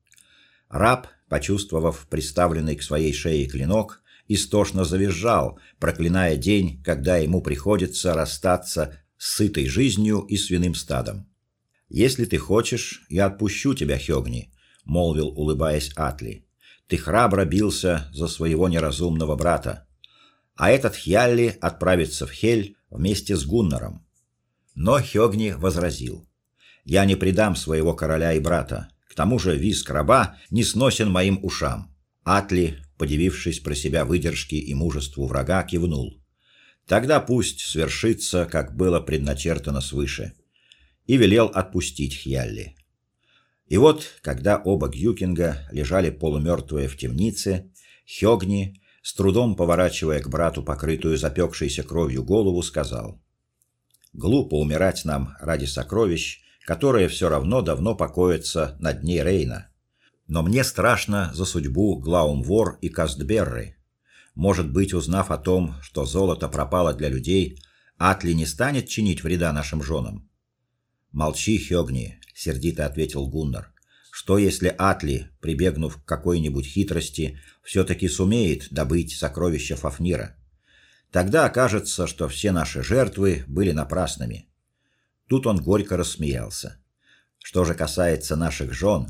Раб, почувствовав приставленный к своей шее клинок, истошно завизжал, проклиная день, когда ему приходится расстаться с сытой жизнью и свиным стадом. Если ты хочешь, я отпущу тебя, Хёгни, молвил, улыбаясь Атли. Ты храбро бился за своего неразумного брата. А этот Хьялли отправится в Хель вместе с Гуннаром. Но Хёгни возразил: "Я не предам своего короля и брата. К тому же визг раба не сносен моим ушам". Атли, подивившись про себя выдержке и мужеству врага, кивнул. Тогда пусть свершится, как было предначертано свыше, и велел отпустить Хьялли. И вот, когда оба Гюкинга лежали полумертвые в темнице, Хёгни, с трудом поворачивая к брату покрытую запекшейся кровью голову, сказал: "Глупо умирать нам ради сокровищ, которая все равно давно покоится на дне Рейна. Но мне страшно за судьбу Глаумвор и Кастберры. Может быть, узнав о том, что золото пропало для людей, Атли не станет чинить вреда нашим женам. Молчи, Хёгни, сердито ответил Гуннар. Что если Атли, прибегнув к какой-нибудь хитрости, все таки сумеет добыть сокровища Фафнира? Тогда окажется, что все наши жертвы были напрасными. Тут он горько рассмеялся. Что же касается наших жен,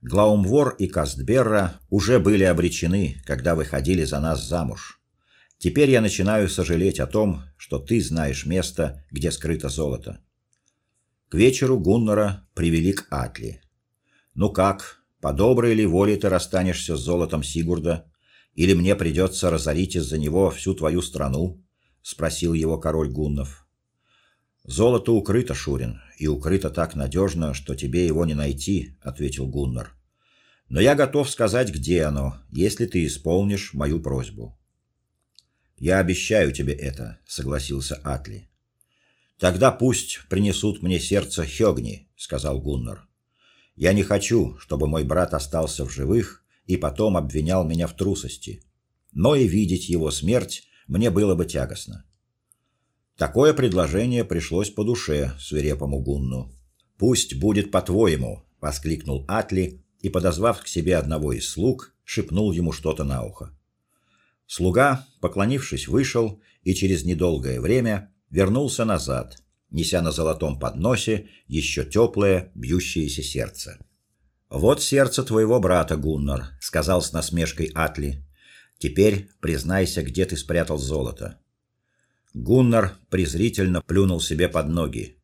Глаумвор и Кастберра уже были обречены, когда выходили за нас замуж. Теперь я начинаю сожалеть о том, что ты знаешь место, где скрыто золото. К вечеру Гуннара привели к Атли. Ну как, по доброй ли воле ты расстанешься с золотом Сигурда, или мне придется разорить из-за него всю твою страну? спросил его король Гуннов. Золото укрыто, Шурин, и укрыто так надежно, что тебе его не найти, ответил Гуннар. Но я готов сказать, где оно, если ты исполнишь мою просьбу. Я обещаю тебе это, согласился Атли. Тогда пусть принесут мне сердце Хёгни, сказал Гуннар. Я не хочу, чтобы мой брат остался в живых и потом обвинял меня в трусости. Но и видеть его смерть мне было бы тягостно. Такое предложение пришлось по душе свирепому Гунну. Пусть будет по-твоему, воскликнул Атли и подозвав к себе одного из слуг, шепнул ему что-то на ухо. Слуга, поклонившись, вышел и через недолгое время вернулся назад, неся на золотом подносе еще теплое, бьющееся сердце. Вот сердце твоего брата, Гуннар, сказал с насмешкой Атли. Теперь признайся, где ты спрятал золото. Гуннар презрительно плюнул себе под ноги.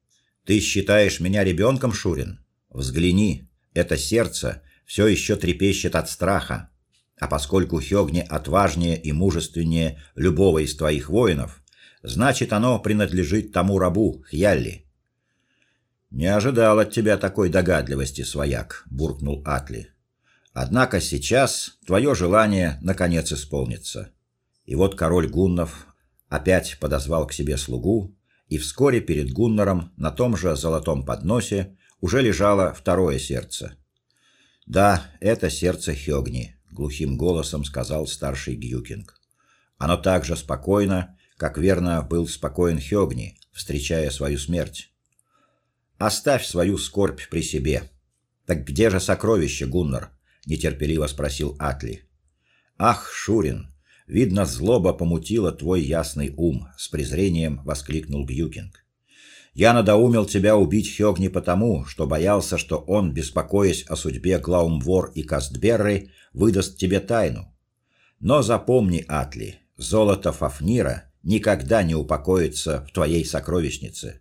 Ты считаешь меня ребенком, Шурин? Взгляни, это сердце все еще трепещет от страха. А поскольку Хёгни отважнее и мужественнее любого из твоих воинов, значит, оно принадлежит тому рабу Хьялли. Не ожидал от тебя такой догадливости, свояк, буркнул Атли. Однако сейчас твое желание наконец исполнится. И вот король гуннов опять подозвал к себе слугу, и вскоре перед Гуннаром на том же золотом подносе уже лежало второе сердце. Да, это сердце Хёгни глухим голосом сказал старший Гюкинг. Оно так же спокойно, как верно был спокоен Хёгни, встречая свою смерть. Оставь свою скорбь при себе. Так где же сокровище, Гуннар? нетерпеливо спросил Атли. Ах, Шурин, видно, злоба помутила твой ясный ум, с презрением воскликнул Гюкинг. Я надоумил тебя убить Хёгни потому, что боялся, что он, беспокоясь о судьбе Глаумвор и Кастберры, выдаст тебе тайну. Но запомни, Атли, золото Фафнира никогда не упокоится в твоей сокровищнице.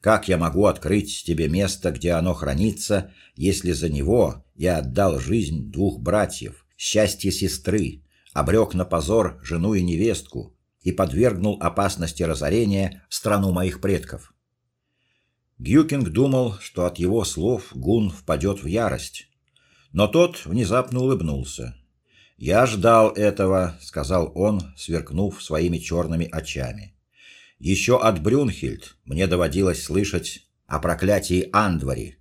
Как я могу открыть тебе место, где оно хранится, если за него я отдал жизнь двух братьев, счастье сестры, обрек на позор жену и невестку и подвергнул опасности разорения страну моих предков? Гюкинг думал, что от его слов Гун впадет в ярость, но тот внезапно улыбнулся. "Я ждал этого", сказал он, сверкнув своими черными очами. Еще от Брюнхильд мне доводилось слышать о проклятии Андвари.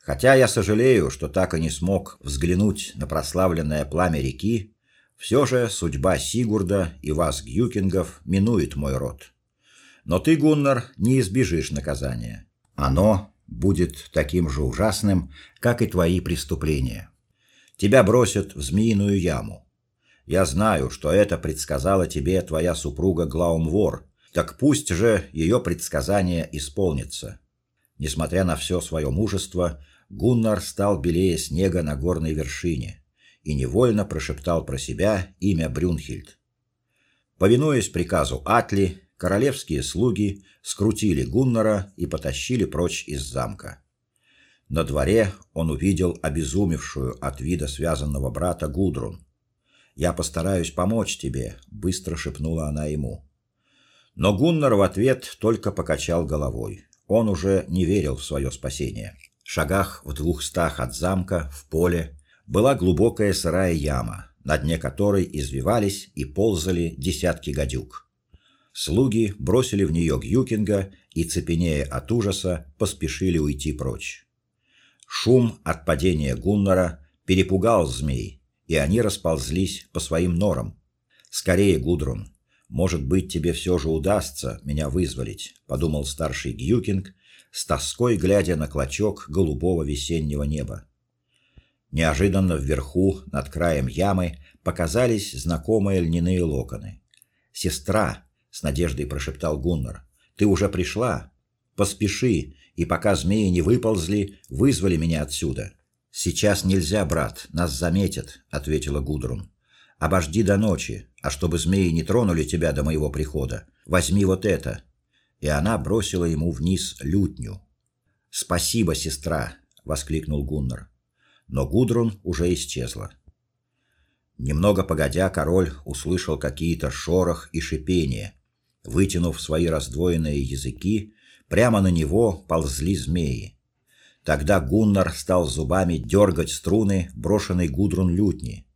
Хотя я сожалею, что так и не смог взглянуть на прославленное пламя реки, все же судьба Сигурда и вас, Гюкингов, минует мой род. Но ты, Гуннар, не избежишь наказания. Оно будет таким же ужасным, как и твои преступления. Тебя бросят в змеиную яму. Я знаю, что это предсказала тебе твоя супруга Глаумвор. Так пусть же ее предсказание исполнится. Несмотря на все свое мужество, Гуннар стал белее снега на горной вершине и невольно прошептал про себя имя Брюнхильд. Повинуясь приказу Атли, королевские слуги скрутили Гуннара и потащили прочь из замка. На дворе он увидел обезумевшую от вида связанного брата Гудрун. "Я постараюсь помочь тебе", быстро шепнула она ему. Но Гуннар в ответ только покачал головой. Он уже не верил в свое спасение. В шагах в двухстах от замка в поле была глубокая сырая яма, на дне которой извивались и ползали десятки гадюк. Слуги бросили в нее Гюкинга и, цепенея от ужаса, поспешили уйти прочь. Шум от падения Гуннара перепугал змей, и они расползлись по своим норам. «Скорее, Гудрун, может быть, тебе все же удастся меня вызволить», — подумал старший Гюкинг, с тоской глядя на клочок голубого весеннего неба. Неожиданно вверху, над краем ямы, показались знакомые льняные локоны. «Сестра!» — с надеждой прошептал Гуннар. «Ты уже пришла? Поспеши, и пока змеи не выползли, вызвали меня отсюда». «Сейчас нельзя, брат, нас заметят», — ответила Гудрун. «Обожди до ночи, а чтобы змеи не тронули тебя до моего прихода, возьми вот это». И она бросила ему вниз лютню. «Спасибо, сестра!» — воскликнул Гуннар но Гудрун уже исчезла. Немного погодя, король услышал какие-то шорох и шипение. Вытянув свои раздвоенные языки, прямо на него ползли змеи. Тогда Гуннар стал зубами дергать струны брошенной Гудрун лютни.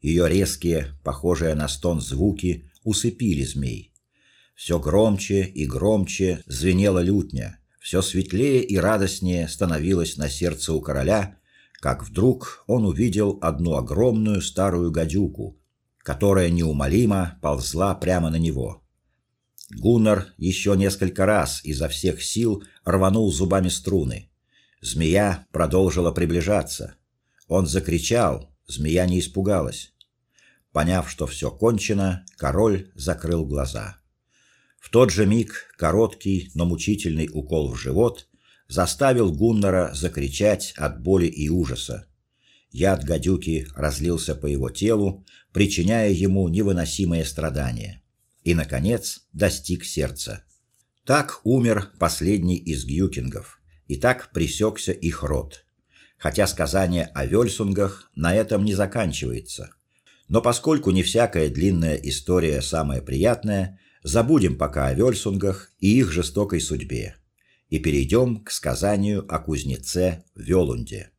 Ее резкие, похожие на стон звуки усыпили змей. Все громче и громче звенела лютня, все светлее и радостнее становилось на сердце у короля как вдруг он увидел одну огромную старую гадюку, которая неумолимо ползла прямо на него. Гуннар еще несколько раз изо всех сил рванул зубами струны. Змея продолжила приближаться. Он закричал, змея не испугалась. Поняв, что все кончено, король закрыл глаза. В тот же миг короткий, но мучительный укол в живот заставил Гуннара закричать от боли и ужаса. Яд гадюки разлился по его телу, причиняя ему невыносимые страдания, и наконец достиг сердца. Так умер последний из гюкингов, и так пресекся их род. Хотя сказание о Вельсунгах на этом не заканчивается. Но поскольку не всякая длинная история самая приятная, забудем пока о Вельсунгах и их жестокой судьбе и перейдем к сказанию о кузнеце Велунде.